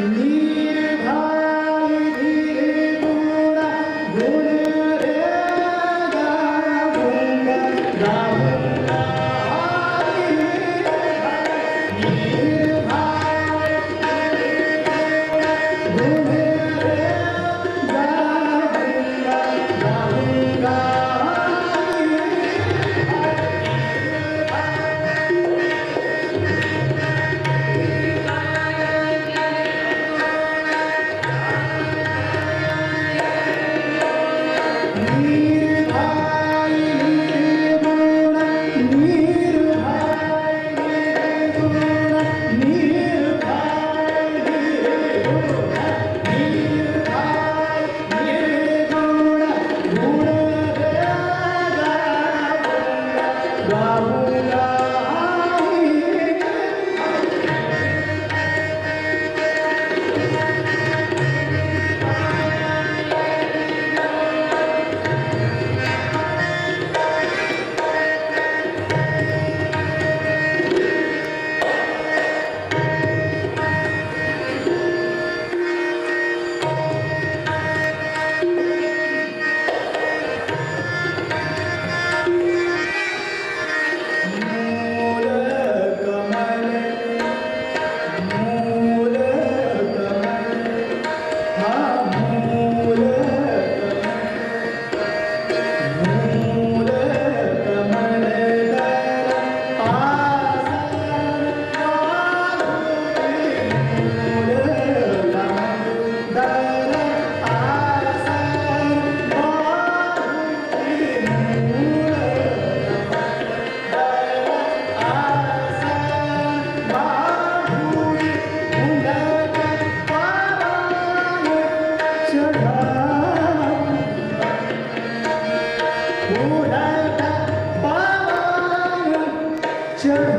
Near. Just